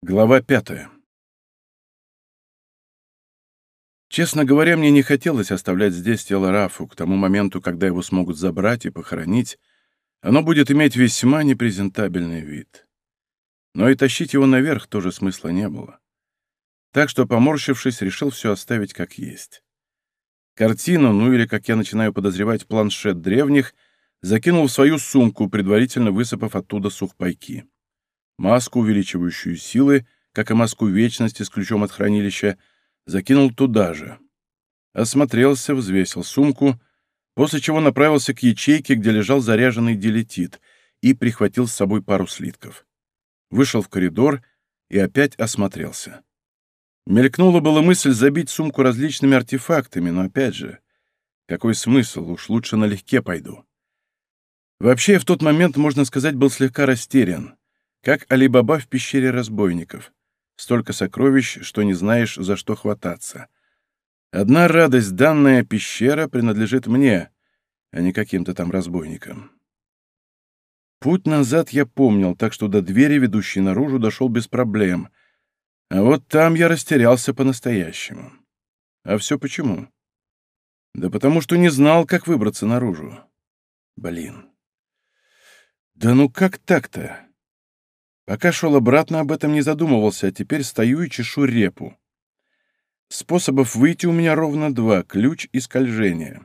Глава пятая. Честно говоря, мне не хотелось оставлять здесь тело Рафу к тому моменту, когда его смогут забрать и похоронить. Оно будет иметь весьма непрезентабельный вид. Но и тащить его наверх тоже смысла не было. Так что, поморщившись, решил все оставить как есть. Картину, ну или, как я начинаю подозревать, планшет древних, закинул в свою сумку, предварительно высыпав оттуда сухпайки маску, увеличивающую силы, как и маску вечности с ключом от хранилища, закинул туда же. Осмотрелся, взвесил сумку, после чего направился к ячейке, где лежал заряженный делетит, и прихватил с собой пару слитков. Вышел в коридор и опять осмотрелся. Мелькнула была мысль забить сумку различными артефактами, но опять же, какой смысл, уж лучше налегке пойду. Вообще, в тот момент, можно сказать, был слегка растерян. Как Али-Баба в пещере разбойников. Столько сокровищ, что не знаешь, за что хвататься. Одна радость, данная пещера принадлежит мне, а не каким-то там разбойникам. Путь назад я помнил, так что до двери, ведущей наружу, дошел без проблем. А вот там я растерялся по-настоящему. А все почему? Да потому что не знал, как выбраться наружу. Блин. Да ну как так-то? Пока шел обратно, об этом не задумывался, а теперь стою и чешу репу. Способов выйти у меня ровно два — ключ и скольжение.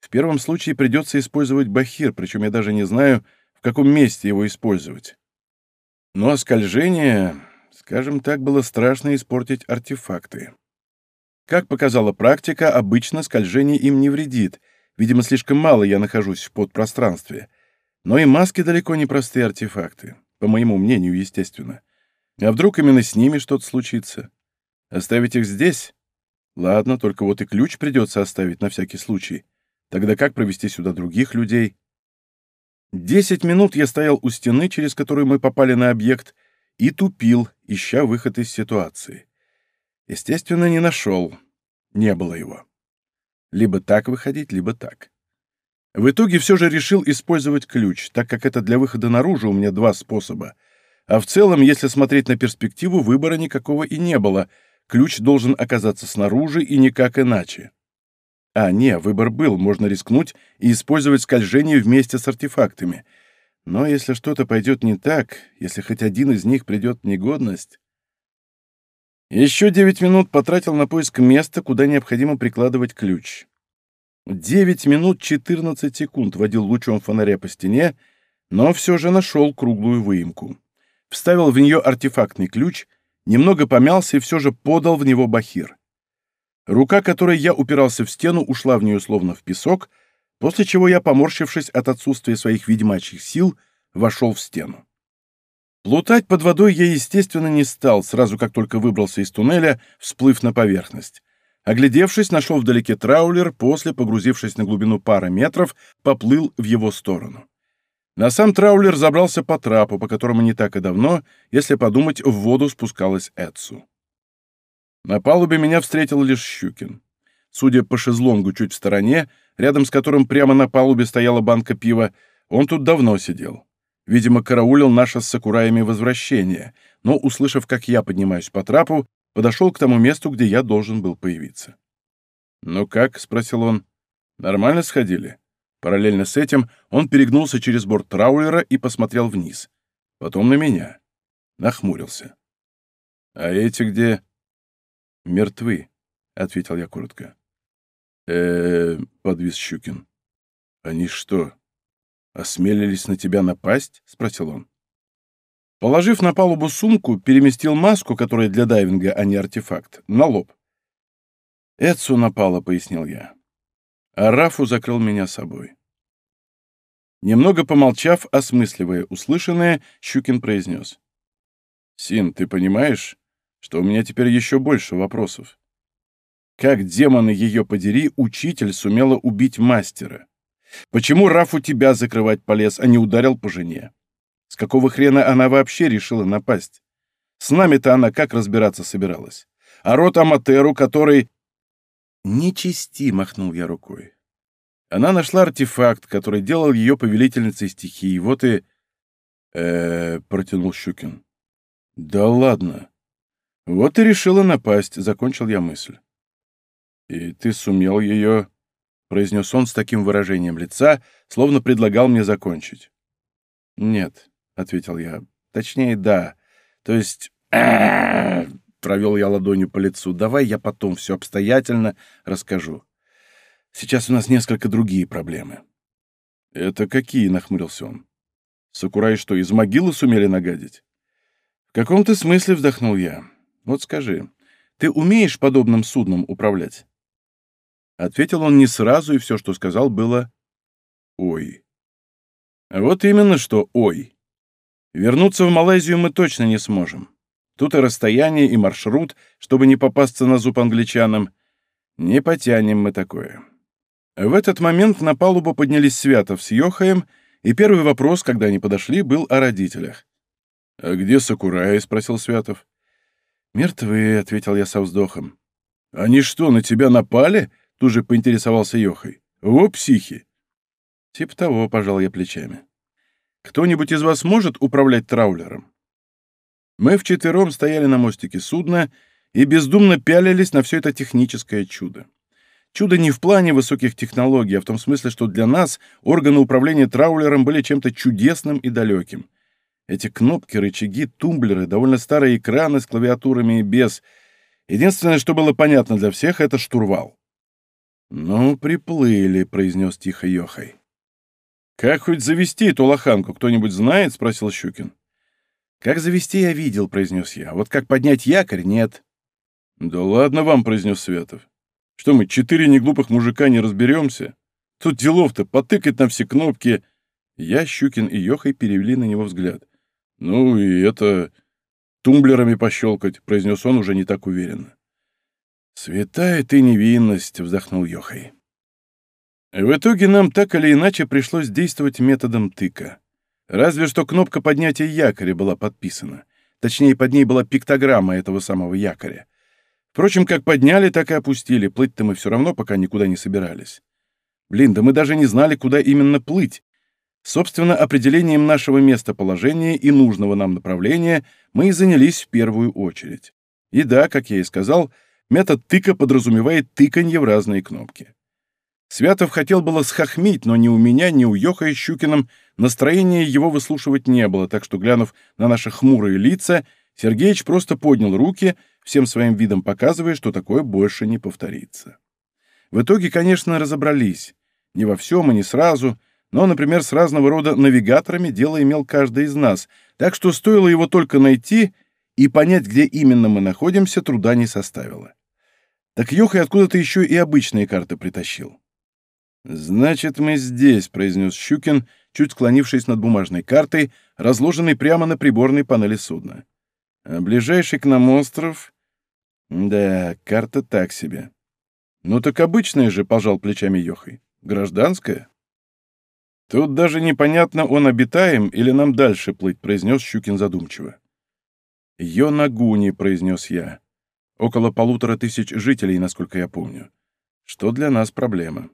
В первом случае придется использовать бахир, причем я даже не знаю, в каком месте его использовать. Ну а скольжение, скажем так, было страшно испортить артефакты. Как показала практика, обычно скольжение им не вредит, видимо, слишком мало я нахожусь в подпространстве. Но и маски далеко не простые артефакты. По моему мнению, естественно. А вдруг именно с ними что-то случится? Оставить их здесь? Ладно, только вот и ключ придется оставить на всякий случай. Тогда как провести сюда других людей? Десять минут я стоял у стены, через которую мы попали на объект, и тупил, ища выход из ситуации. Естественно, не нашел. Не было его. Либо так выходить, либо так. В итоге все же решил использовать ключ, так как это для выхода наружу у меня два способа. А в целом, если смотреть на перспективу, выбора никакого и не было. Ключ должен оказаться снаружи и никак иначе. А, не, выбор был, можно рискнуть и использовать скольжение вместе с артефактами. Но если что-то пойдет не так, если хоть один из них придет в негодность... Еще девять минут потратил на поиск места, куда необходимо прикладывать ключ. Девять минут четырнадцать секунд водил лучом фонаря по стене, но все же нашел круглую выемку. Вставил в нее артефактный ключ, немного помялся и все же подал в него бахир. Рука, которой я упирался в стену, ушла в нее словно в песок, после чего я, поморщившись от отсутствия своих ведьмачьих сил, вошел в стену. Плутать под водой я, естественно, не стал, сразу как только выбрался из туннеля, всплыв на поверхность. Оглядевшись, нашел вдалеке траулер, после, погрузившись на глубину пары метров, поплыл в его сторону. На сам траулер забрался по трапу, по которому не так и давно, если подумать, в воду спускалась Эдсу. На палубе меня встретил лишь Щукин. Судя по шезлонгу чуть в стороне, рядом с которым прямо на палубе стояла банка пива, он тут давно сидел. Видимо, караулил наше с Сакураями возвращение, но, услышав, как я поднимаюсь по трапу, подошел к тому месту, где я должен был появиться. «Ну как?» — спросил он. «Нормально сходили?» Параллельно с этим он перегнулся через борт траулера и посмотрел вниз. Потом на меня. Нахмурился. «А эти где?» «Мертвы», — ответил я коротко. э подвис Щукин. «Они что, осмелились на тебя напасть?» — спросил он. Положив на палубу сумку, переместил маску, которая для дайвинга, а не артефакт, на лоб. «Эдсу напала», — пояснил я. А Рафу закрыл меня собой. Немного помолчав, осмысливая услышанное, Щукин произнес. «Син, ты понимаешь, что у меня теперь еще больше вопросов? Как, демоны ее подери, учитель сумела убить мастера? Почему Рафу тебя закрывать полез, а не ударил по жене? С какого хрена она вообще решила напасть? С нами-то она как разбираться собиралась? А рот Аматеру, который... «Не чисти», — махнул я рукой. Она нашла артефакт, который делал ее повелительницей стихии, вот и... э протянул Щукин. «Да ладно. Вот и решила напасть», — закончил я мысль. «И ты сумел ее...» — произнес он с таким выражением лица, словно предлагал мне закончить. «Нет», — ответил я. «Точнее, да. То есть...» Провел я ладонью по лицу. «Давай я потом все обстоятельно расскажу. Сейчас у нас несколько другие проблемы». «Это какие?» — нахмурился он. «Сакурай что, из могилы сумели нагадить?» «В каком-то смысле вздохнул я. Вот скажи, ты умеешь подобным судном управлять?» Ответил он не сразу, и все, что сказал, было «Ой». «Вот именно что «Ой». Вернуться в Малайзию мы точно не сможем. Тут и расстояние, и маршрут, чтобы не попасться на зуб англичанам. Не потянем мы такое. В этот момент на палубу поднялись Святов с Йохаем, и первый вопрос, когда они подошли, был о родителях. «А где Сакурай?» — спросил Святов. «Мертвые», — ответил я со вздохом. «Они что, на тебя напали?» — тут же поинтересовался Йохай. «Во психи!» Типа того, пожал я плечами. «Кто-нибудь из вас может управлять траулером?» Мы вчетвером стояли на мостике судна и бездумно пялились на все это техническое чудо. Чудо не в плане высоких технологий, а в том смысле, что для нас органы управления траулером были чем-то чудесным и далеким. Эти кнопки, рычаги, тумблеры, довольно старые экраны с клавиатурами и без. Единственное, что было понятно для всех, — это штурвал. «Ну, приплыли», — произнес тихо Йохай. «Как хоть завести эту лоханку, кто-нибудь знает?» — спросил Щукин. «Как завести я видел», — произнес я. «Вот как поднять якорь — нет». «Да ладно вам», — произнес Светов. «Что мы, четыре неглупых мужика, не разберемся? Тут делов-то потыкать на все кнопки». Я, Щукин и Йохой перевели на него взгляд. «Ну и это... тумблерами пощелкать», — произнес он уже не так уверенно. «Святая ты невинность», — вздохнул Йохай. В итоге нам так или иначе пришлось действовать методом тыка. Разве что кнопка поднятия якоря была подписана. Точнее, под ней была пиктограмма этого самого якоря. Впрочем, как подняли, так и опустили. Плыть-то мы все равно пока никуда не собирались. Блин, да мы даже не знали, куда именно плыть. Собственно, определением нашего местоположения и нужного нам направления мы и занялись в первую очередь. И да, как я и сказал, метод тыка подразумевает тыканье в разные кнопки. Святов хотел было схохмить, но ни у меня, ни у Йоха и Щукиным настроения его выслушивать не было, так что, глянув на наши хмурые лица, Сергеич просто поднял руки, всем своим видом показывая, что такое больше не повторится. В итоге, конечно, разобрались. Не во всем и не сразу, но, например, с разного рода навигаторами дело имел каждый из нас, так что стоило его только найти и понять, где именно мы находимся, труда не составило. Так Йоха откуда-то еще и обычные карты притащил. «Значит, мы здесь», — произнес Щукин, чуть склонившись над бумажной картой, разложенной прямо на приборной панели судна. «А ближайший к нам остров...» «Да, карта так себе». «Ну так обычная же», — пожал плечами Йохой. «Гражданская?» «Тут даже непонятно, он обитаем или нам дальше плыть», — произнес Щукин задумчиво. «Йонагуни», — произнес я. «Около полутора тысяч жителей, насколько я помню. Что для нас проблема».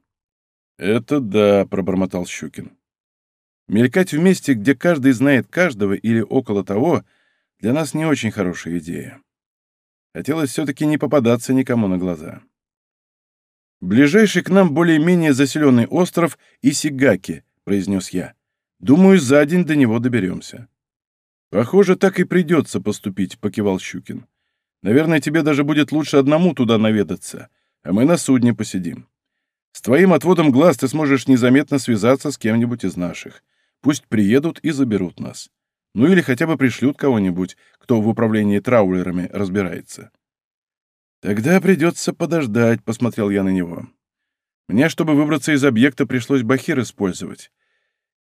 «Это да», — пробормотал Щукин. «Мелькать в месте, где каждый знает каждого или около того, для нас не очень хорошая идея. Хотелось все-таки не попадаться никому на глаза». «Ближайший к нам более-менее заселенный остров Исигаки», — произнес я. «Думаю, за день до него доберемся». «Похоже, так и придется поступить», — покивал Щукин. «Наверное, тебе даже будет лучше одному туда наведаться, а мы на судне посидим. С твоим отводом глаз ты сможешь незаметно связаться с кем-нибудь из наших. Пусть приедут и заберут нас. Ну или хотя бы пришлют кого-нибудь, кто в управлении траулерами разбирается. Тогда придется подождать, — посмотрел я на него. Мне, чтобы выбраться из объекта, пришлось бахир использовать.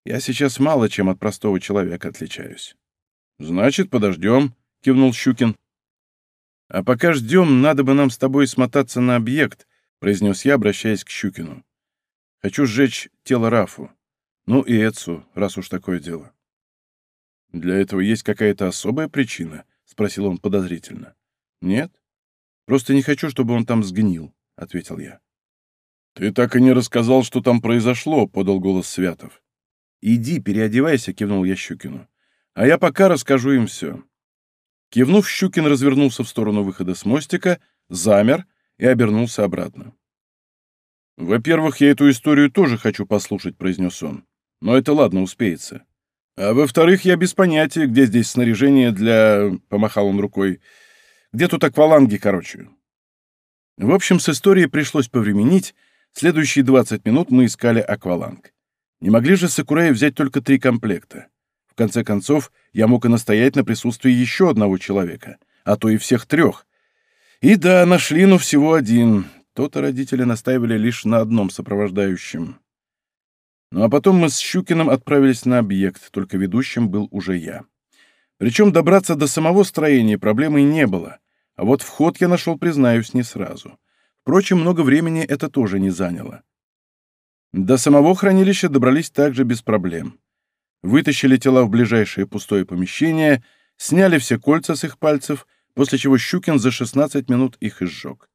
Я сейчас мало чем от простого человека отличаюсь. Значит, подождем, — кивнул Щукин. А пока ждем, надо бы нам с тобой смотаться на объект, — произнес я, обращаясь к Щукину. «Хочу сжечь тело Рафу. Ну и Эцу, раз уж такое дело». «Для этого есть какая-то особая причина?» — спросил он подозрительно. «Нет. Просто не хочу, чтобы он там сгнил», — ответил я. «Ты так и не рассказал, что там произошло», — подал голос Святов. «Иди, переодевайся», — кивнул я Щукину. «А я пока расскажу им все». Кивнув, Щукин развернулся в сторону выхода с мостика, замер и обернулся обратно. «Во-первых, я эту историю тоже хочу послушать», — произнес он. «Но это ладно, успеется. А во-вторых, я без понятия, где здесь снаряжение для...» — помахал он рукой. «Где тут акваланги, короче?» В общем, с историей пришлось повременить. Следующие 20 минут мы искали акваланг. Не могли же Сакураи взять только три комплекта. В конце концов, я мог и настоять на присутствии еще одного человека, а то и всех трех. И да, нашли, но всего один. То-то родители настаивали лишь на одном сопровождающем. Ну а потом мы с Щукиным отправились на объект, только ведущим был уже я. Причем добраться до самого строения проблемой не было, а вот вход я нашел, признаюсь, не сразу. Впрочем, много времени это тоже не заняло. До самого хранилища добрались также без проблем вытащили тела в ближайшее пустое помещение, сняли все кольца с их пальцев, после чего Щукин за 16 минут их изжег.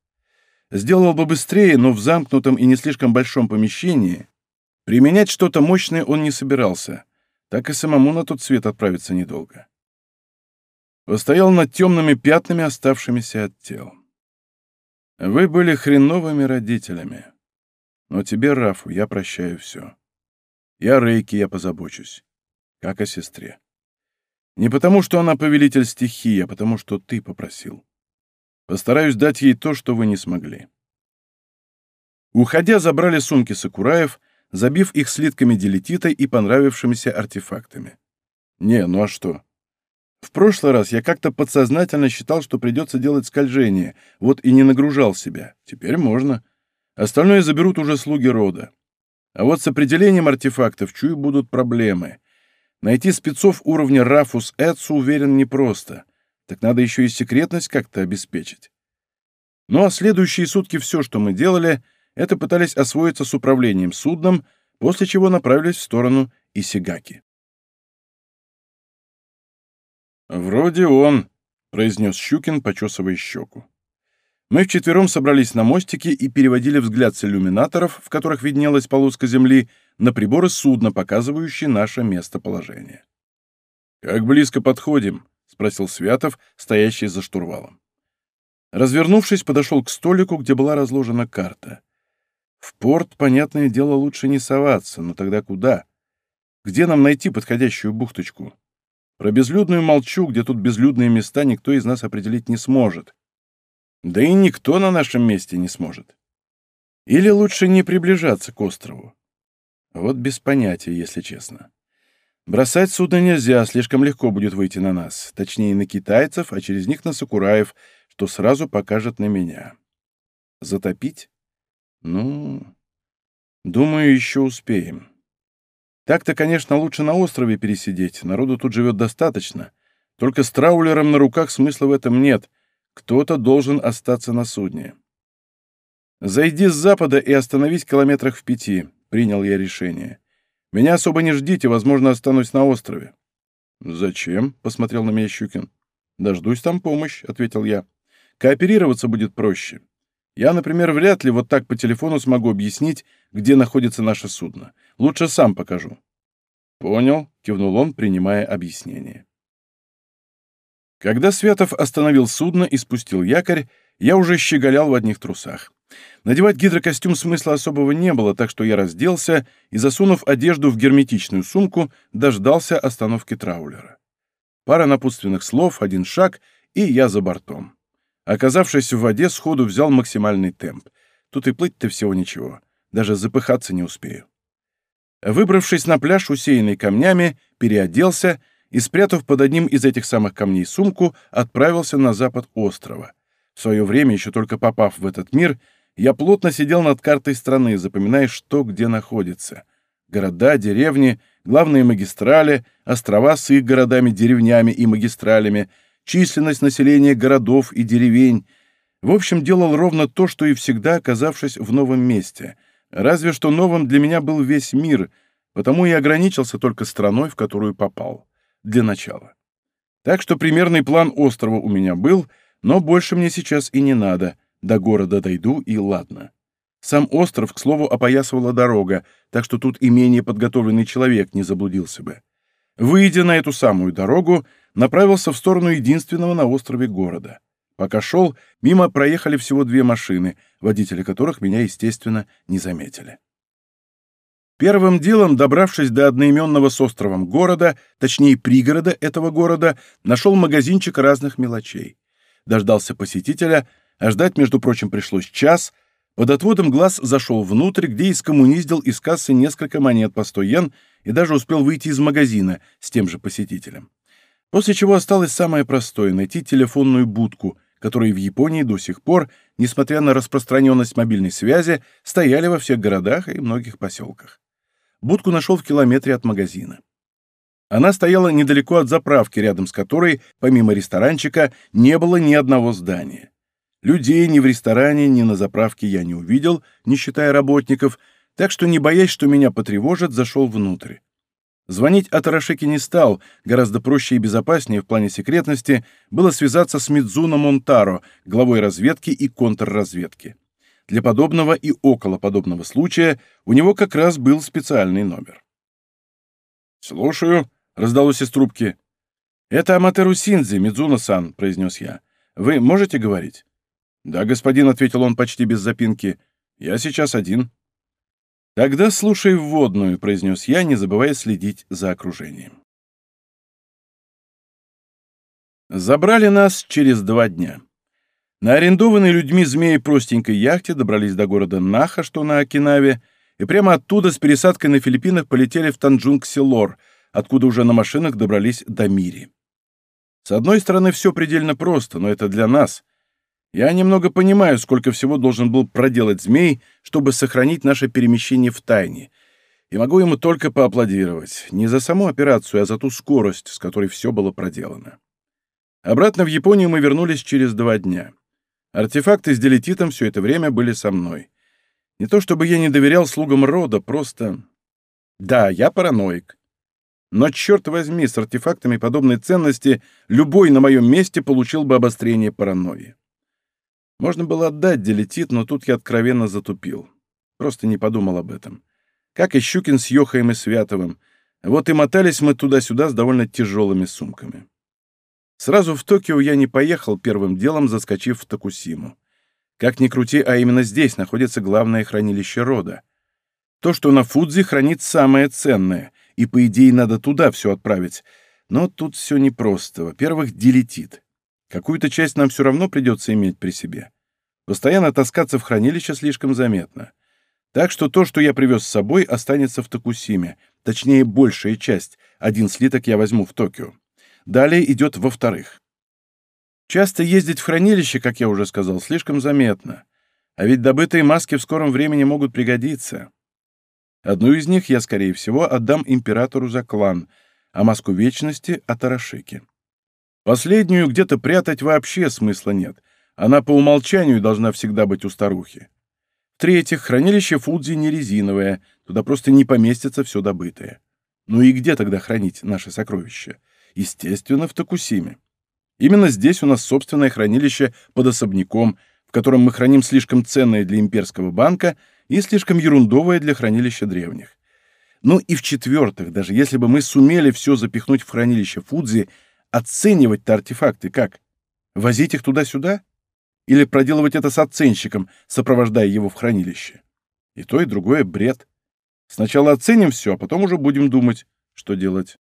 Сделал бы быстрее, но в замкнутом и не слишком большом помещении применять что-то мощное он не собирался, так и самому на тот свет отправиться недолго. Постоял над темными пятнами, оставшимися от тел. Вы были хреновыми родителями. Но тебе, Рафу, я прощаю все. Я Рейки, я позабочусь как о сестре. Не потому, что она повелитель стихии, а потому, что ты попросил. Постараюсь дать ей то, что вы не смогли. Уходя, забрали сумки Сакураев, забив их слитками делетита и понравившимися артефактами. Не, ну а что? В прошлый раз я как-то подсознательно считал, что придется делать скольжение, вот и не нагружал себя. Теперь можно. Остальное заберут уже слуги рода. А вот с определением артефактов, чую, будут проблемы. Найти спецов уровня Рафус Эдсу, уверен, непросто. Так надо еще и секретность как-то обеспечить. Ну а следующие сутки все, что мы делали, это пытались освоиться с управлением судном, после чего направились в сторону Исигаки. «Вроде он», — произнес Щукин, почесывая щеку. Мы вчетвером собрались на мостике и переводили взгляд с иллюминаторов, в которых виднелась полоска земли, на приборы судна, показывающие наше местоположение. «Как близко подходим?» — спросил Святов, стоящий за штурвалом. Развернувшись, подошел к столику, где была разложена карта. В порт, понятное дело, лучше не соваться, но тогда куда? Где нам найти подходящую бухточку? Про безлюдную молчу, где тут безлюдные места никто из нас определить не сможет. Да и никто на нашем месте не сможет. Или лучше не приближаться к острову. Вот без понятия, если честно. Бросать судно нельзя, слишком легко будет выйти на нас. Точнее, на китайцев, а через них на Сакураев, что сразу покажет на меня. Затопить? Ну, думаю, еще успеем. Так-то, конечно, лучше на острове пересидеть, народу тут живет достаточно. Только с траулером на руках смысла в этом нет. Кто-то должен остаться на судне. Зайди с запада и остановись километрах в пяти принял я решение. «Меня особо не ждите, возможно, останусь на острове». «Зачем?» — посмотрел на меня Щукин. «Дождусь там помощь», — ответил я. «Кооперироваться будет проще. Я, например, вряд ли вот так по телефону смогу объяснить, где находится наше судно. Лучше сам покажу». «Понял», — кивнул он, принимая объяснение. Когда Святов остановил судно и спустил якорь, я уже щеголял в одних трусах. Надевать гидрокостюм смысла особого не было, так что я разделся и, засунув одежду в герметичную сумку, дождался остановки траулера. Пара напутственных слов, один шаг, и я за бортом. Оказавшись в воде, сходу взял максимальный темп. Тут и плыть-то всего ничего. Даже запыхаться не успею. Выбравшись на пляж, усеянный камнями, переоделся и, спрятав под одним из этих самых камней сумку, отправился на запад острова. В свое время, еще только попав в этот мир, я плотно сидел над картой страны, запоминая, что где находится. Города, деревни, главные магистрали, острова с их городами, деревнями и магистралями, численность населения городов и деревень. В общем, делал ровно то, что и всегда, оказавшись в новом месте. Разве что новым для меня был весь мир, потому и ограничился только страной, в которую попал. Для начала. Так что примерный план острова у меня был, но больше мне сейчас и не надо — до города дойду, и ладно. Сам остров, к слову, опоясывала дорога, так что тут и менее подготовленный человек не заблудился бы. Выйдя на эту самую дорогу, направился в сторону единственного на острове города. Пока шел, мимо проехали всего две машины, водители которых меня, естественно, не заметили. Первым делом, добравшись до одноименного с островом города, точнее пригорода этого города, нашел магазинчик разных мелочей. Дождался посетителя, а ждать, между прочим, пришлось час. Под отводом глаз зашел внутрь, где и скоммуниздил из кассы несколько монет по 100 йен и даже успел выйти из магазина с тем же посетителем. После чего осталось самое простое — найти телефонную будку, которые в Японии до сих пор, несмотря на распространенность мобильной связи, стояли во всех городах и многих поселках. Будку нашел в километре от магазина. Она стояла недалеко от заправки, рядом с которой, помимо ресторанчика, не было ни одного здания. Людей ни в ресторане, ни на заправке я не увидел, не считая работников, так что, не боясь, что меня потревожат, зашел внутрь. Звонить Атарашеки не стал, гораздо проще и безопаснее в плане секретности было связаться с Мидзуно Монтаро, главой разведки и контрразведки. Для подобного и около подобного случая у него как раз был специальный номер. «Слушаю», — раздалось из трубки. «Это Аматеру Синзи, Мидзуна-сан», — произнес я. «Вы можете говорить?» «Да, господин», — ответил он почти без запинки. «Я сейчас один». «Тогда слушай вводную», — произнес я, не забывая следить за окружением. Забрали нас через два дня. На арендованной людьми змеи простенькой яхте добрались до города Наха, что на Окинаве, и прямо оттуда с пересадкой на Филиппинах полетели в Танджунг-Селор, откуда уже на машинах добрались до Мири. С одной стороны, все предельно просто, но это для нас. Я немного понимаю, сколько всего должен был проделать змей, чтобы сохранить наше перемещение в тайне, и могу ему только поаплодировать, не за саму операцию, а за ту скорость, с которой все было проделано. Обратно в Японию мы вернулись через два дня. Артефакты с делетитом все это время были со мной. Не то чтобы я не доверял слугам рода, просто... Да, я параноик. Но, черт возьми, с артефактами подобной ценности любой на моем месте получил бы обострение паранойи. Можно было отдать делетит, но тут я откровенно затупил. Просто не подумал об этом. Как и Щукин с Йохаем и Святовым. Вот и мотались мы туда-сюда с довольно тяжелыми сумками. Сразу в Токио я не поехал, первым делом заскочив в Токусиму. Как ни крути, а именно здесь находится главное хранилище рода. То, что на Фудзи хранит самое ценное, и, по идее, надо туда все отправить. Но тут все непросто. Во-первых, делетит. Какую-то часть нам все равно придется иметь при себе. Постоянно таскаться в хранилище слишком заметно. Так что то, что я привез с собой, останется в Токусиме. Точнее, большая часть. Один слиток я возьму в Токио. Далее идет во-вторых. Часто ездить в хранилище, как я уже сказал, слишком заметно. А ведь добытые маски в скором времени могут пригодиться. Одну из них я, скорее всего, отдам императору за клан, а маску вечности — Атарашики. Последнюю где-то прятать вообще смысла нет. Она по умолчанию должна всегда быть у старухи. В-третьих, хранилище Фудзи не резиновое, туда просто не поместится все добытое. Ну и где тогда хранить наши сокровища? Естественно, в Токусиме. Именно здесь у нас собственное хранилище под особняком, в котором мы храним слишком ценное для имперского банка и слишком ерундовое для хранилища древних. Ну и в-четвертых, даже если бы мы сумели все запихнуть в хранилище Фудзи, оценивать-то артефакты как? Возить их туда-сюда? Или проделывать это с оценщиком, сопровождая его в хранилище? И то, и другое бред. Сначала оценим все, а потом уже будем думать, что делать.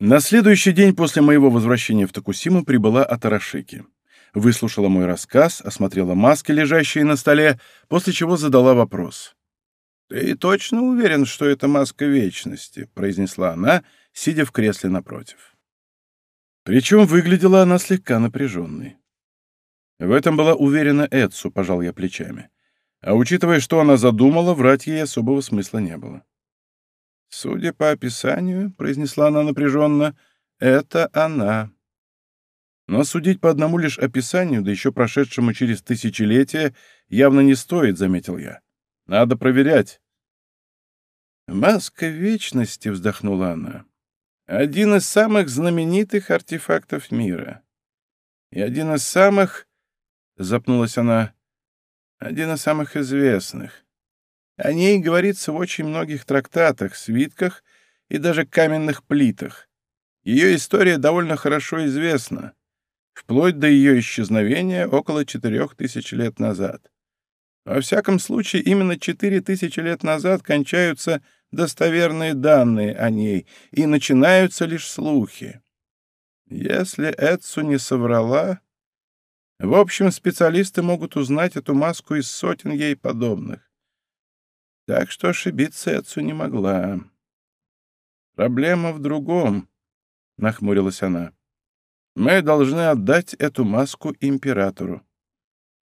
На следующий день после моего возвращения в Токусиму прибыла Атарашики. Выслушала мой рассказ, осмотрела маски, лежащие на столе, после чего задала вопрос. «Ты точно уверен, что это маска вечности?» — произнесла она, сидя в кресле напротив. Причем выглядела она слегка напряженной. В этом была уверена Эдсу, пожал я плечами. А учитывая, что она задумала, врать ей особого смысла не было. «Судя по описанию», — произнесла она напряженно, — «это она». Но судить по одному лишь описанию, да еще прошедшему через тысячелетия, явно не стоит, — заметил я. Надо проверять. «Маска вечности», — вздохнула она, — «один из самых знаменитых артефактов мира. И один из самых...» — запнулась она. «Один из самых известных. О ней говорится в очень многих трактатах, свитках и даже каменных плитах. Ее история довольно хорошо известна, вплоть до ее исчезновения около четырех тысяч лет назад. Во всяком случае, именно четыре тысячи лет назад кончаются достоверные данные о ней, и начинаются лишь слухи. Если Эдсу не соврала... В общем, специалисты могут узнать эту маску из сотен ей подобных. Так что ошибиться Эдсу не могла. Проблема в другом, — нахмурилась она. Мы должны отдать эту маску императору.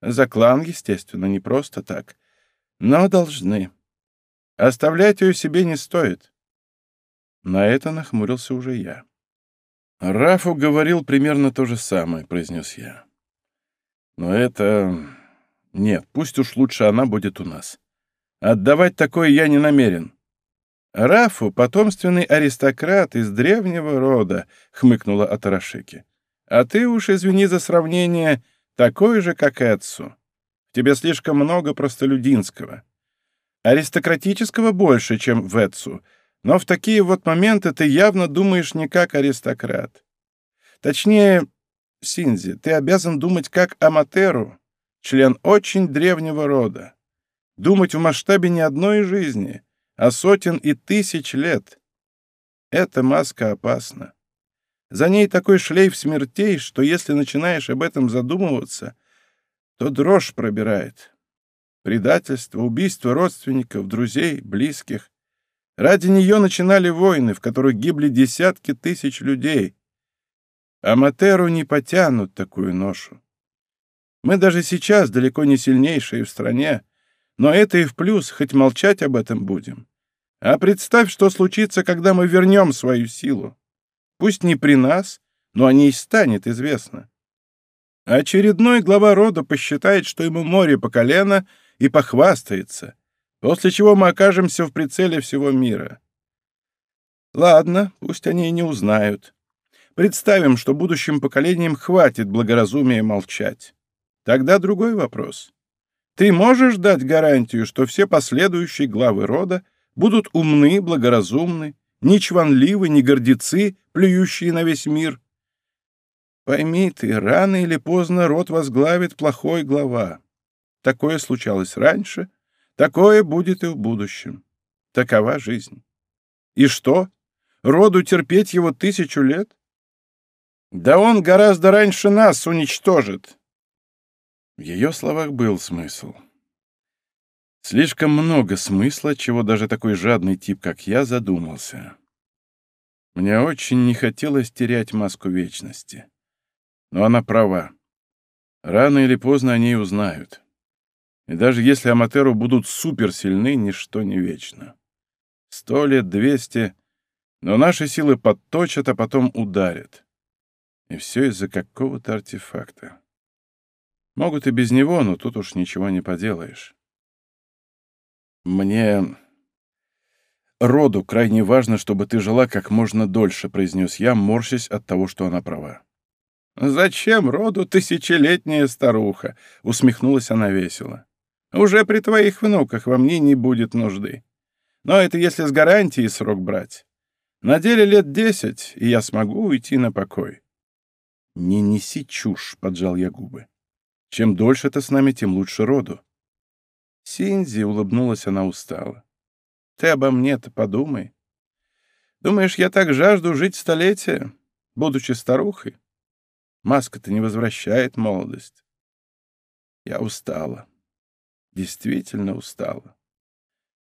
За клан, естественно, не просто так, но должны. Оставлять ее себе не стоит. На это нахмурился уже я. «Рафу говорил примерно то же самое», — произнес я. «Но это... Нет, пусть уж лучше она будет у нас. Отдавать такое я не намерен». «Рафу — потомственный аристократ из древнего рода», — хмыкнула Атарашики. «А ты уж, извини за сравнение, такой же, как Эдсу. В тебе слишком много простолюдинского. Аристократического больше, чем в Эдсу, но в такие вот моменты ты явно думаешь не как аристократ. Точнее, Синзи, ты обязан думать как Аматеру, член очень древнего рода. Думать в масштабе не одной жизни, а сотен и тысяч лет. Эта маска опасна. За ней такой шлейф смертей, что если начинаешь об этом задумываться, то дрожь пробирает. Предательство, убийство родственников, друзей, близких. Ради нее начинали войны, в которых гибли десятки тысяч людей. А Матеру не потянут такую ношу. Мы даже сейчас далеко не сильнейшие в стране, но это и в плюс, хоть молчать об этом будем. А представь, что случится, когда мы вернем свою силу. Пусть не при нас, но о ней станет известно. Очередной глава рода посчитает, что ему море по колено — и похвастается, после чего мы окажемся в прицеле всего мира. Ладно, пусть они и не узнают. Представим, что будущим поколениям хватит благоразумия молчать. Тогда другой вопрос. Ты можешь дать гарантию, что все последующие главы рода будут умны, благоразумны, не чванливы, не гордецы, плюющие на весь мир? Пойми ты, рано или поздно род возглавит плохой глава. Такое случалось раньше, такое будет и в будущем. Такова жизнь. И что? Роду терпеть его тысячу лет? Да он гораздо раньше нас уничтожит. В ее словах был смысл. Слишком много смысла, чего даже такой жадный тип, как я, задумался. Мне очень не хотелось терять маску вечности. Но она права. Рано или поздно они узнают. И даже если Аматеру будут суперсильны, ничто не вечно. Сто лет, двести, но наши силы подточат, а потом ударят. И все из-за какого-то артефакта. Могут и без него, но тут уж ничего не поделаешь. Мне... Роду крайне важно, чтобы ты жила как можно дольше, произнес я, морщась от того, что она права. «Зачем роду тысячелетняя старуха?» — усмехнулась она весело. Уже при твоих внуках во мне не будет нужды. Но это если с гарантией срок брать. На деле лет десять, и я смогу уйти на покой. «Не неси чушь», — поджал я губы. «Чем дольше ты с нами, тем лучше роду». Синзи улыбнулась она устало. «Ты обо мне-то подумай. Думаешь, я так жажду жить столетия, будучи старухой? Маска-то не возвращает молодость. Я устала действительно устала.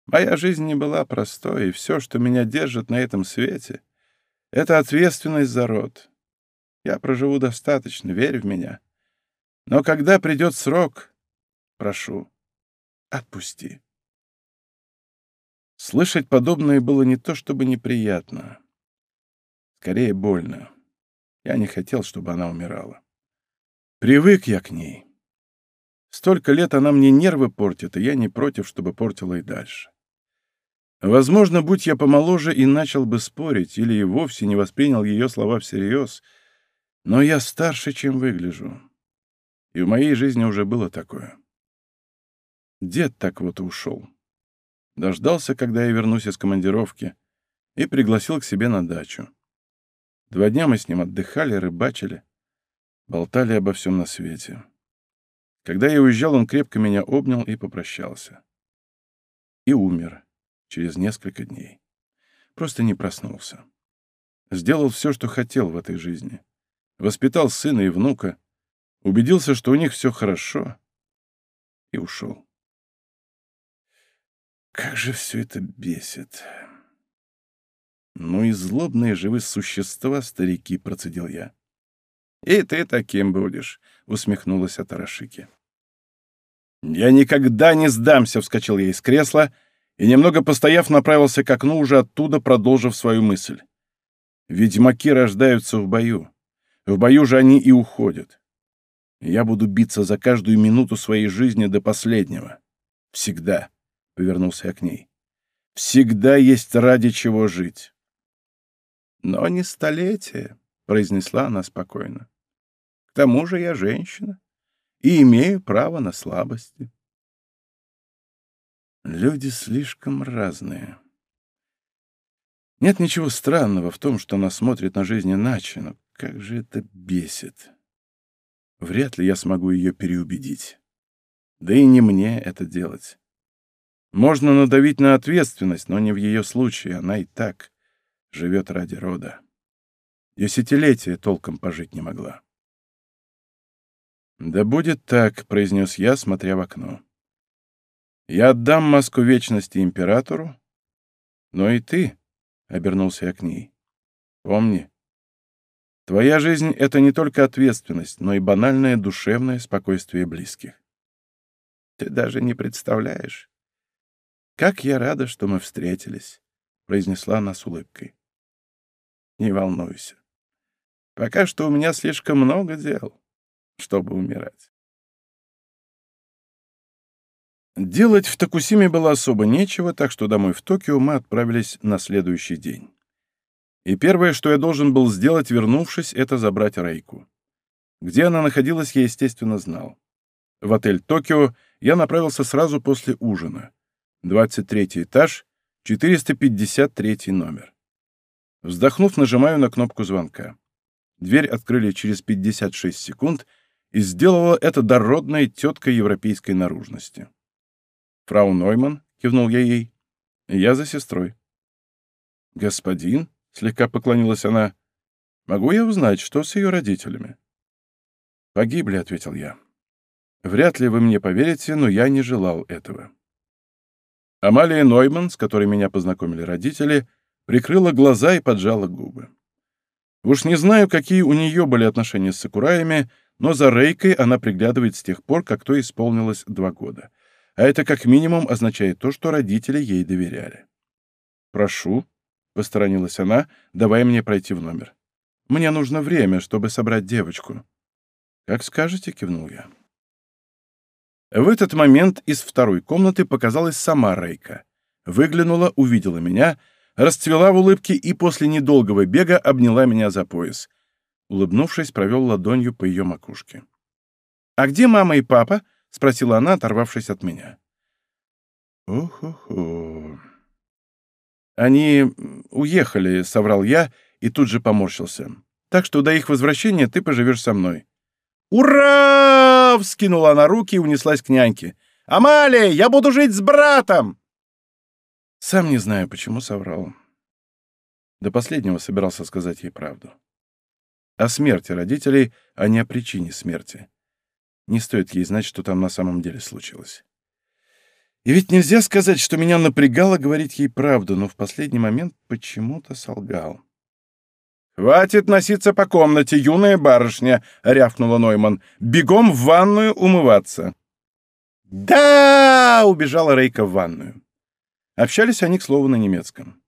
Моя жизнь не была простой, и все, что меня держит на этом свете, — это ответственность за род. Я проживу достаточно, верь в меня. Но когда придет срок, прошу, отпусти. Слышать подобное было не то чтобы неприятно. Скорее, больно. Я не хотел, чтобы она умирала. Привык я к ней. Столько лет она мне нервы портит, и я не против, чтобы портила и дальше. Возможно, будь я помоложе и начал бы спорить, или и вовсе не воспринял ее слова всерьез, но я старше, чем выгляжу. И в моей жизни уже было такое. Дед так вот ушел. Дождался, когда я вернусь из командировки, и пригласил к себе на дачу. Два дня мы с ним отдыхали, рыбачили, болтали обо всем на свете. Когда я уезжал, он крепко меня обнял и попрощался. И умер через несколько дней. Просто не проснулся. Сделал все, что хотел в этой жизни. Воспитал сына и внука, убедился, что у них все хорошо, и ушел. Как же все это бесит. Ну и злобные же существа, старики, процедил я. И ты таким будешь, усмехнулась Атарашики. Я никогда не сдамся, вскочил я из кресла и, немного постояв, направился к окну, уже оттуда продолжив свою мысль. Ведьмаки рождаются в бою. В бою же они и уходят. Я буду биться за каждую минуту своей жизни до последнего. Всегда, — повернулся я к ней. Всегда есть ради чего жить. Но не столетие, — произнесла она спокойно. К тому же я женщина и имею право на слабости. Люди слишком разные. Нет ничего странного в том, что она смотрит на жизнь иначе, но как же это бесит. Вряд ли я смогу ее переубедить. Да и не мне это делать. Можно надавить на ответственность, но не в ее случае, она и так живет ради рода. Десятилетия толком пожить не могла. «Да будет так», — произнес я, смотря в окно. «Я отдам маску вечности императору, но и ты», — обернулся я к ней, — «помни, Твоя жизнь — это не только ответственность, но и банальное душевное спокойствие близких. Ты даже не представляешь, как я рада, что мы встретились, — произнесла она с улыбкой. Не волнуйся. Пока что у меня слишком много дел, чтобы умирать. Делать в Токусиме было особо нечего, так что домой в Токио мы отправились на следующий день. И первое, что я должен был сделать, вернувшись, это забрать Рейку. Где она находилась, я, естественно, знал. В отель «Токио» я направился сразу после ужина. 23 этаж, 453 номер. Вздохнув, нажимаю на кнопку звонка. Дверь открыли через 56 секунд, и сделала это дородная тетка европейской наружности. «Фрау Нойман», — кивнул я ей, — «я за сестрой». «Господин?» — слегка поклонилась она. «Могу я узнать, что с ее родителями?» «Погибли», — ответил я. «Вряд ли вы мне поверите, но я не желал этого». Амалия Нойман, с которой меня познакомили родители, прикрыла глаза и поджала губы. Уж не знаю, какие у нее были отношения с Сакураями, но за Рейкой она приглядывает с тех пор, как то исполнилось два года. А это как минимум означает то, что родители ей доверяли. «Прошу», — посторонилась она, давай мне пройти в номер. «Мне нужно время, чтобы собрать девочку». «Как скажете», — кивнул я. В этот момент из второй комнаты показалась сама Рейка. Выглянула, увидела меня, расцвела в улыбке и после недолгого бега обняла меня за пояс. Улыбнувшись, провел ладонью по ее макушке. «А где мама и папа?» — спросила она, оторвавшись от меня. «Ох-ох-ох...» «Они уехали», — соврал я и тут же поморщился. «Так что до их возвращения ты поживешь со мной». «Ура!» — вскинула она руки и унеслась к няньке. «Амалия, я буду жить с братом!» Сам не знаю, почему соврал. До последнего собирался сказать ей правду. О смерти родителей, а не о причине смерти. Не стоит ей знать, что там на самом деле случилось. И ведь нельзя сказать, что меня напрягало говорить ей правду, но в последний момент почему-то солгал. «Хватит носиться по комнате, юная барышня!» — рявкнула Нойман. «Бегом в ванную умываться!» «Да!» — убежала Рейка в ванную. Общались они, к слову, на немецком.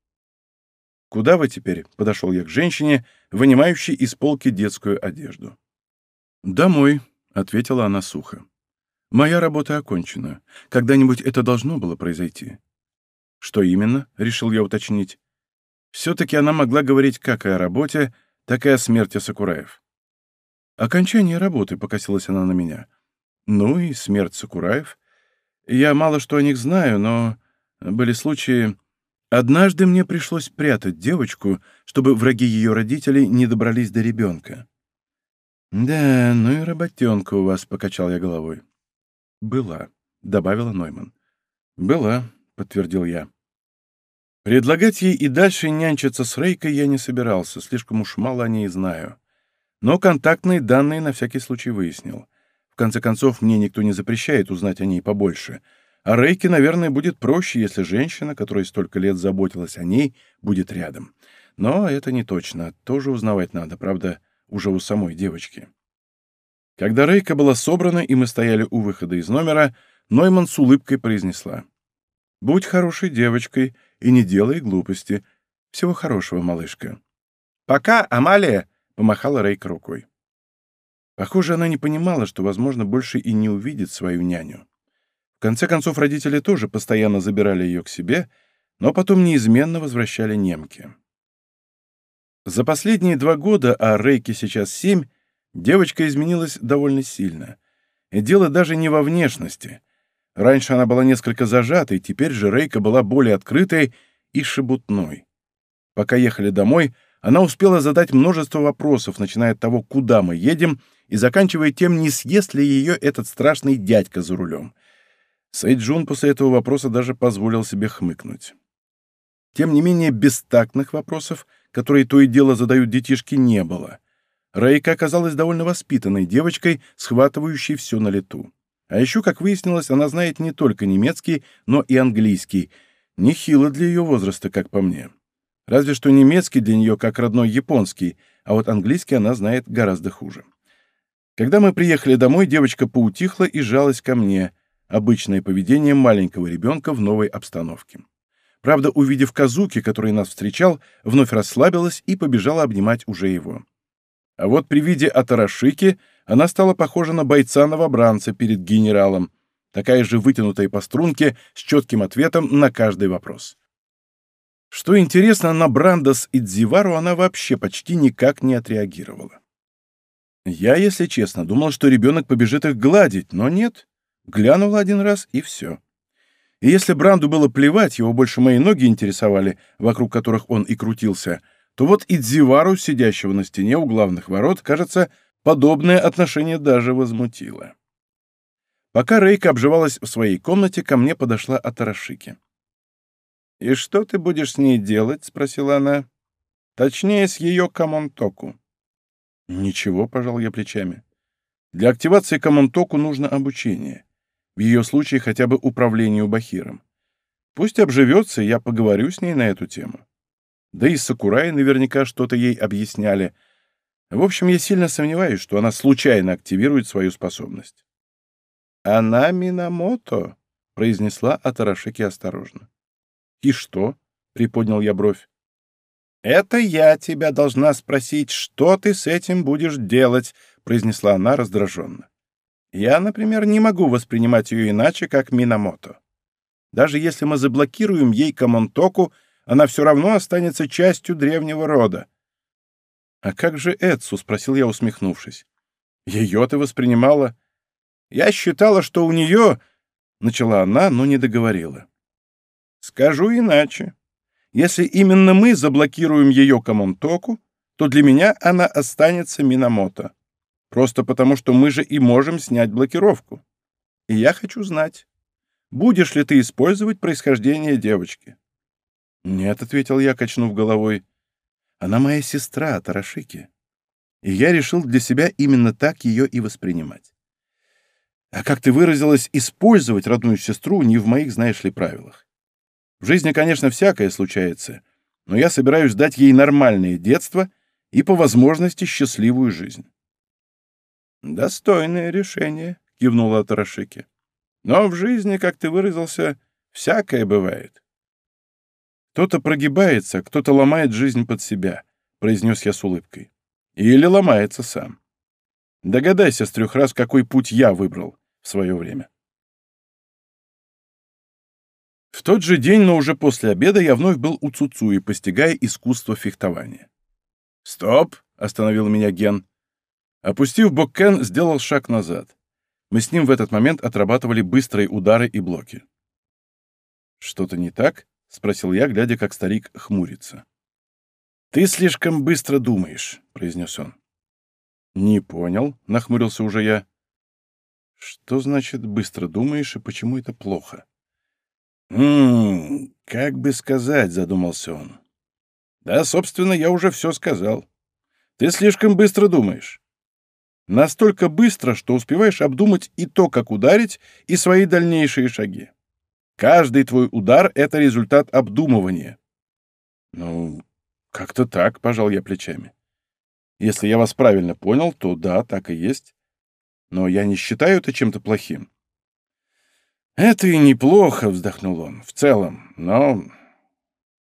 «Куда вы теперь?» — подошел я к женщине, вынимающей из полки детскую одежду. «Домой», — ответила она сухо. Моя работа окончена. Когда-нибудь это должно было произойти. Что именно? Решил я уточнить. Все-таки она могла говорить как и о работе, так и о смерти Сакураев. Окончание работы, покосилась она на меня. Ну и смерть Сакураев. Я мало что о них знаю, но были случаи... Однажды мне пришлось прятать девочку, чтобы враги ее родителей не добрались до ребенка. «Да, ну и работенка у вас», — покачал я головой. «Была», — добавила Нойман. «Была», — подтвердил я. Предлагать ей и дальше нянчиться с Рейкой я не собирался, слишком уж мало о ней знаю. Но контактные данные на всякий случай выяснил. В конце концов, мне никто не запрещает узнать о ней побольше — а Рейке, наверное, будет проще, если женщина, которая столько лет заботилась о ней, будет рядом. Но это не точно. Тоже узнавать надо, правда, уже у самой девочки. Когда Рейка была собрана, и мы стояли у выхода из номера, Нойман с улыбкой произнесла. «Будь хорошей девочкой и не делай глупости. Всего хорошего, малышка». «Пока, Амалия!» — помахала Рейка рукой. Похоже, она не понимала, что, возможно, больше и не увидит свою няню. В конце концов, родители тоже постоянно забирали ее к себе, но потом неизменно возвращали немки. За последние два года, а Рейке сейчас семь, девочка изменилась довольно сильно. И дело даже не во внешности. Раньше она была несколько зажатой, теперь же Рейка была более открытой и шебутной. Пока ехали домой, она успела задать множество вопросов, начиная от того, куда мы едем, и заканчивая тем, не съест ли ее этот страшный дядька за рулем. Сайджун после этого вопроса даже позволил себе хмыкнуть. Тем не менее, бестактных вопросов, которые то и дело задают детишки, не было. Рейка оказалась довольно воспитанной девочкой, схватывающей все на лету. А еще, как выяснилось, она знает не только немецкий, но и английский. Нехило для ее возраста, как по мне. Разве что немецкий для нее как родной японский, а вот английский она знает гораздо хуже. Когда мы приехали домой, девочка поутихла и жалась ко мне — обычное поведение маленького ребенка в новой обстановке. Правда, увидев Казуки, который нас встречал, вновь расслабилась и побежала обнимать уже его. А вот при виде Атарашики она стала похожа на бойца-новобранца перед генералом, такая же вытянутая по струнке, с четким ответом на каждый вопрос. Что интересно, на Брандас и Дзивару она вообще почти никак не отреагировала. Я, если честно, думал, что ребенок побежит их гладить, но нет. Глянула один раз, и все. И если Бранду было плевать, его больше мои ноги интересовали, вокруг которых он и крутился, то вот и Дзивару, сидящего на стене у главных ворот, кажется, подобное отношение даже возмутило. Пока Рейка обживалась в своей комнате, ко мне подошла Атарашики. «И что ты будешь с ней делать?» — спросила она. «Точнее, с ее камонтоку». «Ничего», — пожал я плечами. «Для активации камонтоку нужно обучение в ее случае хотя бы управлению Бахиром. Пусть обживется, я поговорю с ней на эту тему. Да и Сакурай наверняка что-то ей объясняли. В общем, я сильно сомневаюсь, что она случайно активирует свою способность. «Она Минамото», — произнесла Атарашики осторожно. «И что?» — приподнял я бровь. «Это я тебя должна спросить, что ты с этим будешь делать», — произнесла она раздраженно. Я, например, не могу воспринимать ее иначе, как Минамото. Даже если мы заблокируем ей Камонтоку, она все равно останется частью древнего рода. «А как же Эдсу?» — спросил я, усмехнувшись. «Ее ты воспринимала?» «Я считала, что у нее...» — начала она, но не договорила. «Скажу иначе. Если именно мы заблокируем ее Камонтоку, то для меня она останется Минамото. Просто потому, что мы же и можем снять блокировку. И я хочу знать, будешь ли ты использовать происхождение девочки?» «Нет», — ответил я, качнув головой. «Она моя сестра, Тарашики. И я решил для себя именно так ее и воспринимать. А как ты выразилась, использовать родную сестру не в моих, знаешь ли, правилах. В жизни, конечно, всякое случается, но я собираюсь дать ей нормальное детство и, по возможности, счастливую жизнь. «Достойное решение», — кивнула Тарашики. «Но в жизни, как ты выразился, всякое бывает». «Кто-то прогибается, кто-то ломает жизнь под себя», — произнес я с улыбкой. «Или ломается сам. Догадайся с трех раз, какой путь я выбрал в свое время». В тот же день, но уже после обеда, я вновь был у Цуцуи, постигая искусство фехтования. «Стоп!» — остановил меня Ген. Опустив боккен, сделал шаг назад. Мы с ним в этот момент отрабатывали быстрые удары и блоки. «Что-то не так?» — спросил я, глядя, как старик хмурится. «Ты слишком быстро думаешь», — произнес он. «Не понял», — нахмурился уже я. «Что значит «быстро думаешь» и почему это плохо?» «Ммм, как бы сказать», — задумался он. «Да, собственно, я уже все сказал. Ты слишком быстро думаешь. Настолько быстро, что успеваешь обдумать и то, как ударить, и свои дальнейшие шаги. Каждый твой удар — это результат обдумывания». «Ну, как-то так», — пожал я плечами. «Если я вас правильно понял, то да, так и есть. Но я не считаю это чем-то плохим. «Это и неплохо», — вздохнул он, — «в целом, но...»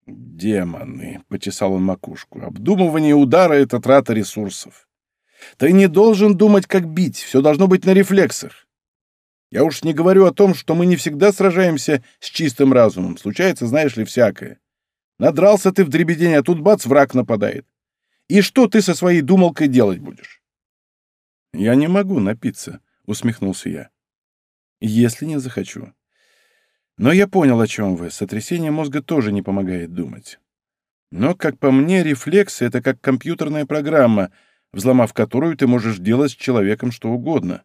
«Демоны», — почесал он макушку, — «обдумывание удара — это трата ресурсов. Ты не должен думать, как бить, все должно быть на рефлексах. Я уж не говорю о том, что мы не всегда сражаемся с чистым разумом, случается, знаешь ли, всякое. Надрался ты в дребедень, а тут бац, враг нападает. И что ты со своей думалкой делать будешь?» «Я не могу напиться», — усмехнулся я если не захочу. Но я понял, о чем вы. Сотрясение мозга тоже не помогает думать. Но, как по мне, рефлексы — это как компьютерная программа, взломав которую ты можешь делать с человеком что угодно.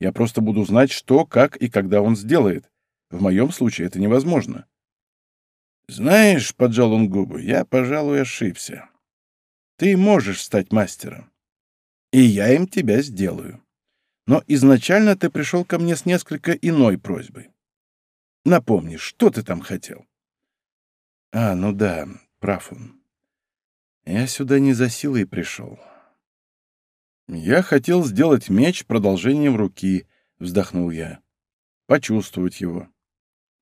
Я просто буду знать, что, как и когда он сделает. В моем случае это невозможно. «Знаешь», — поджал он губы, — «я, пожалуй, ошибся. Ты можешь стать мастером. И я им тебя сделаю. Но изначально ты пришел ко мне с несколько иной просьбой. Напомни, что ты там хотел? А, ну да, прав он. Я сюда не за силой пришел. Я хотел сделать меч продолжением руки, вздохнул я. Почувствовать его.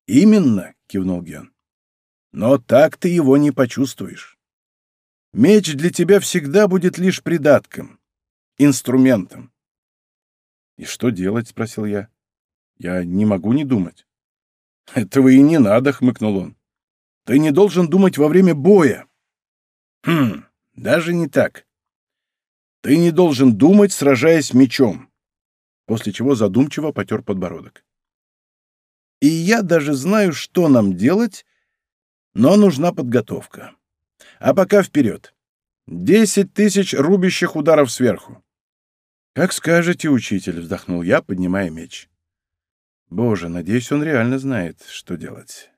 Именно, кивнул Ген. Но так ты его не почувствуешь. Меч для тебя всегда будет лишь придатком, инструментом. «И что делать?» — спросил я. «Я не могу не думать». «Этого и не надо», — хмыкнул он. «Ты не должен думать во время боя». «Хм, даже не так. Ты не должен думать, сражаясь мечом». После чего задумчиво потер подбородок. «И я даже знаю, что нам делать, но нужна подготовка. А пока вперед. Десять тысяч рубящих ударов сверху. «Как скажете, учитель», — вздохнул я, поднимая меч. «Боже, надеюсь, он реально знает, что делать».